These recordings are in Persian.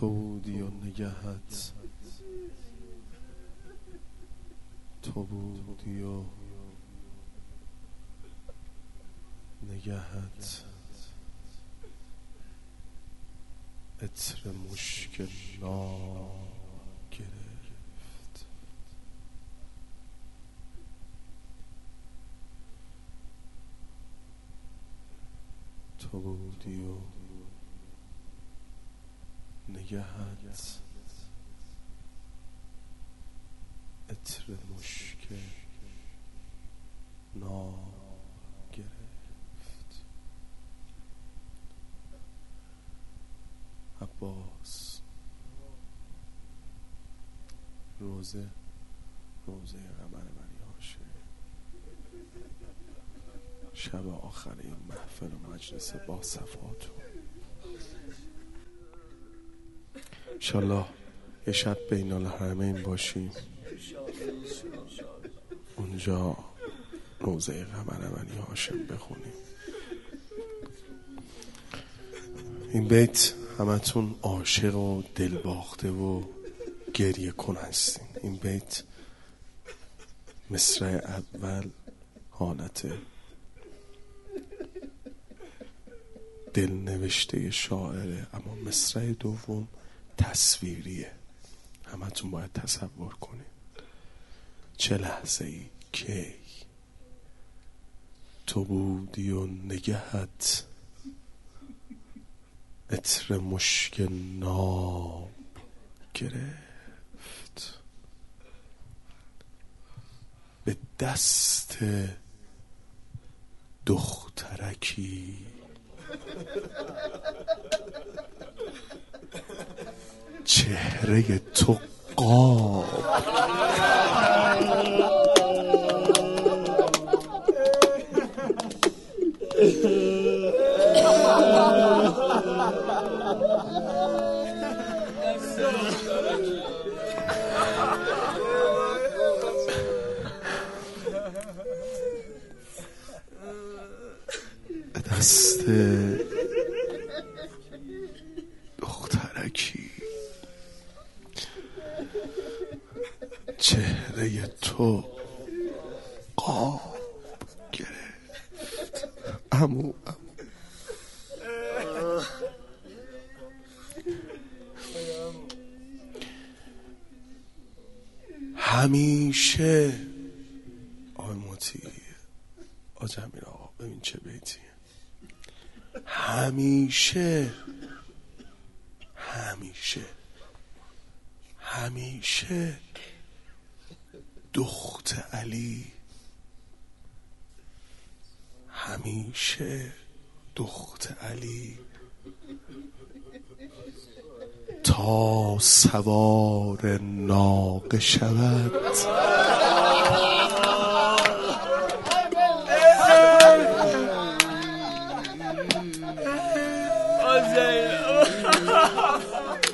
تو بودی و نگهت. تو بودی و نگهت. مشکل گرفت. تو بودی و نگهت. عطر مشکل نام گرفت عباس. روزه روزه قمر منی هاشه شب آخر این محفل و مجلس با صفاتون. انشالله یه شب بین الحرمین باشیم. اونجا روزه قمر منی هاشم بخونیم. این بیت همتون عاشق و دلباخته و گریه کن هستین. این بیت مصرع اول حالت دل نوشته شاعره اما مصرع دوم تصویریه. همتون باید تصور کنید. چه لحظه ای کی تو بودی و نگهت عطر مشک ناب گرفت. به دست دخترکی. چهره تو قاب دست چهره تو قاب گرفت. امو همیشه آقای موتی آجمیر آقا ببین چه بیتیه. همیشه همیشه همیشه دخت علی. همیشه دخت علی. تا سوار ناقه شود.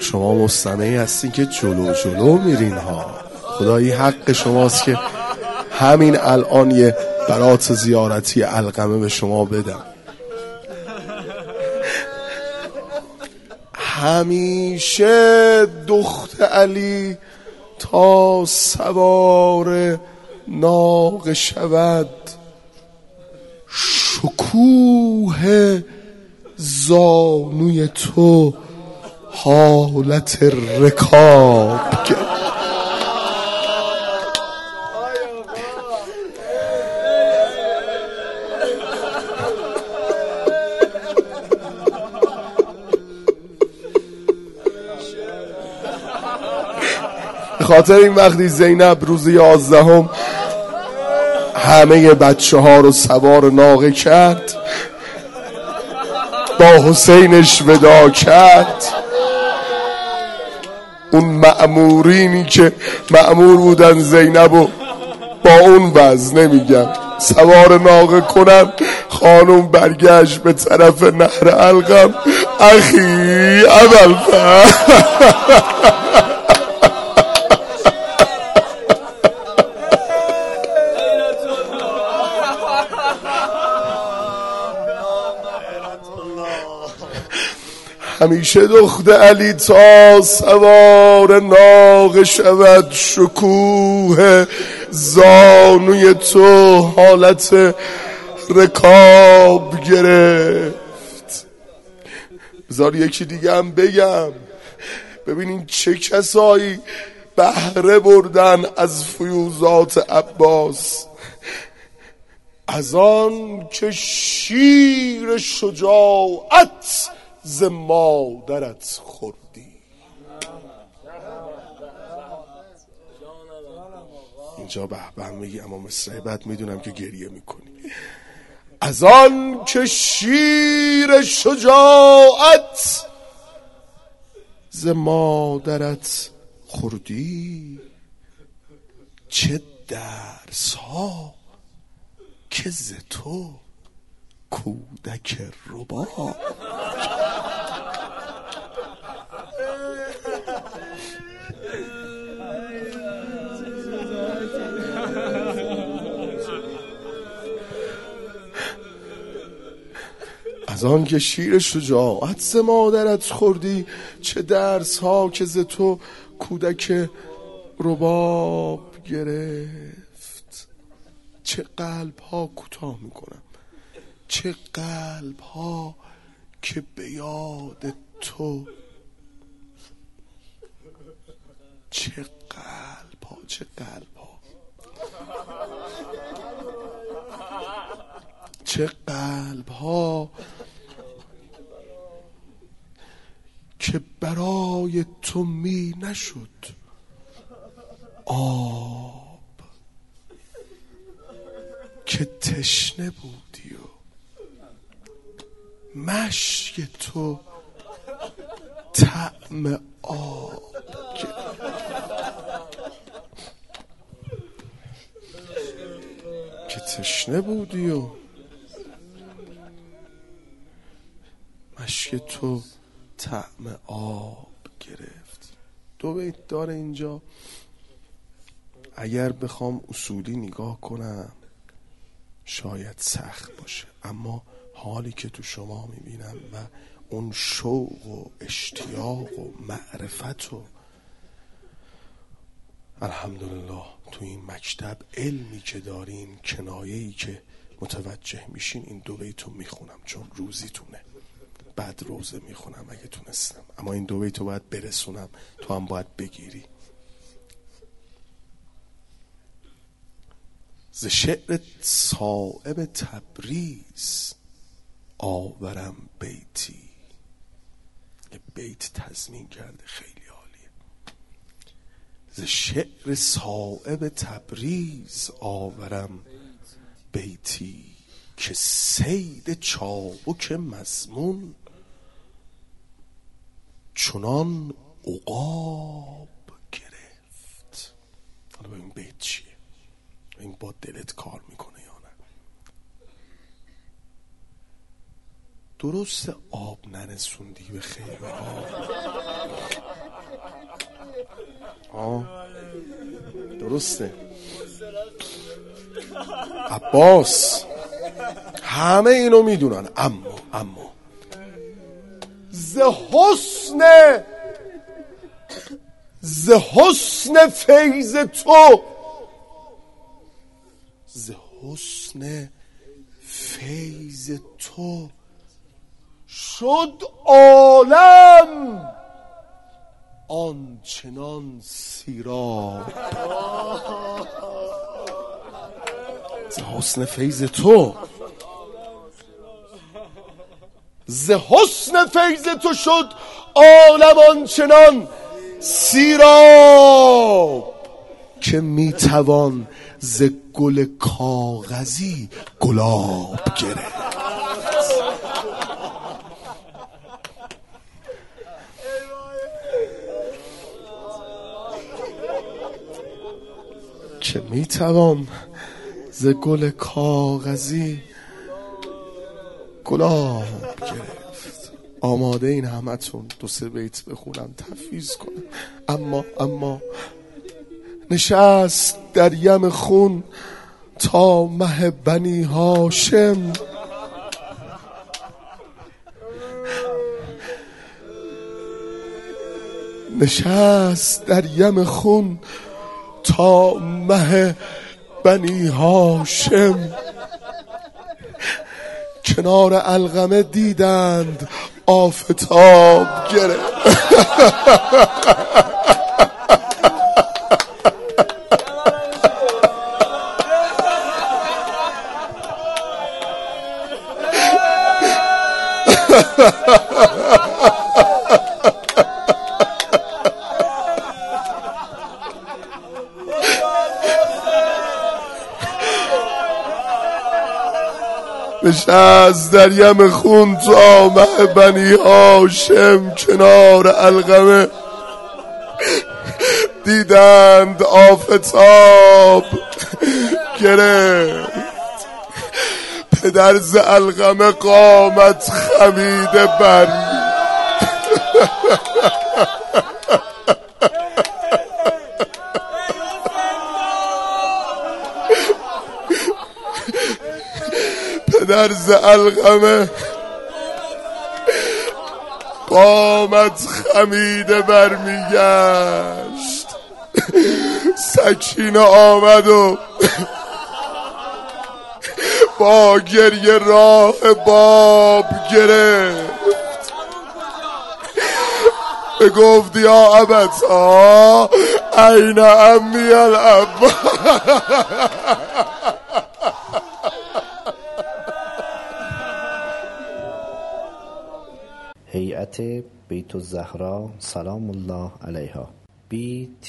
شما مستمعی هستین که جلو جلو میرین ها. خدایی حق شماست که همین الان یه برات زیارتی القمه به شما بدم. همیشه دخت علی تا سوار ناق شود. شکوه زانوی تو حالت رکاب خاطر این وقتی زینب روز یازدهم همه بچه ها رو سوار ناقه کرد با حسینش ودا کرد. اون معمورینی که معمور بودن زینب و با اون وز نمیگم. سوار ناقه کنن خانم برگشت به طرف نهر القم اخی اول همیشه دخت علی تا سوار ناغ شود شکوه. زانوی تو حالت رکاب گرفت. بذار یکی دیگه هم بگم. ببینین چه کسایی بهره بردن از فیوزات عباس. از آن که شیر شجاعت ز مادرت خوردی. اینجا به به میگی اما مصرعه بعد می‌دونم که گریه می‌کنی. از آن که شیر شجاعت ز مادرت خوردی چه درس ها که ز تو کودک ربا. آن که شیر شجاعت ز مادرت خوردی چه درس ها که ز تو کودک رباب گرفت. چه قلب ها کوتاه می‌کنم. چه قلب ها که به یاد تو. چه قلب ها چه قلب ها چه قلب ها که برای تو می نشد. آب که تشنه بودی و مشک تو طعم آب که تشنه بودی و مشک تو طعم آب گرفت. دو بیت داره اینجا. اگر بخوام اصولی نگاه کنم شاید سخت باشه. اما حالی که تو شما می‌بینم و اون شوق و اشتیاق و معرفت و الحمدلله تو این مکتب علمی که دارین کنایه‌ای که متوجه میشین این دو بیتو می‌خونم چون روزیتونه. بعد روزه می‌خونم اگه تونستم. اما این دو بیتو باید برسونم. تو هم باید بگیری. ز شعر صائب تبریز آورم بیتی. یه بیت تضمین کرده خیلی عالیه. ز شعر صائب تبریز آورم بیتی که سید چابک مزمون چنان عقاب گرفت. حالا ببین بیت چیه؟ این با دلت کار می‌کنه یا نه؟ درست آب نرسوندی به خیمه آه. درسته. عباس. همه اینو می‌دونن. اما اما. ز حسن ز حسن فیض تو. ز حسن فیض تو شد عالم. آنچنان سیراب. ز حسن فیض تو. ز حسن فیض تو شد عالم چنان سیراب که می‌توان ز گل کاغذی گلاب گرفت. که می‌توان ز گل کاغذی گلاب گرفت. آماده این همتون دو سه بیت بخونم تفیز کنم. اما اما نشست در یم خون تا مه بنی هاشم. نشست در یم خون تا مه بنی هاشم. کنار القمه دیدند off the top. Get it. Ha ha ha! گره نشست در یم خون تا مه بنی هاشم کنار القمه دیدند آفتاب گرفت. پدر ز القمه قامت خمیده بر پدر ز القمه. قامت خمیده برمیگشت. سکینه آمد و با گریه راه باب گرفت. گفت یا ابتا این امی الابا هیئت بیت الزهرا سلام الله علیها. Btzs.ir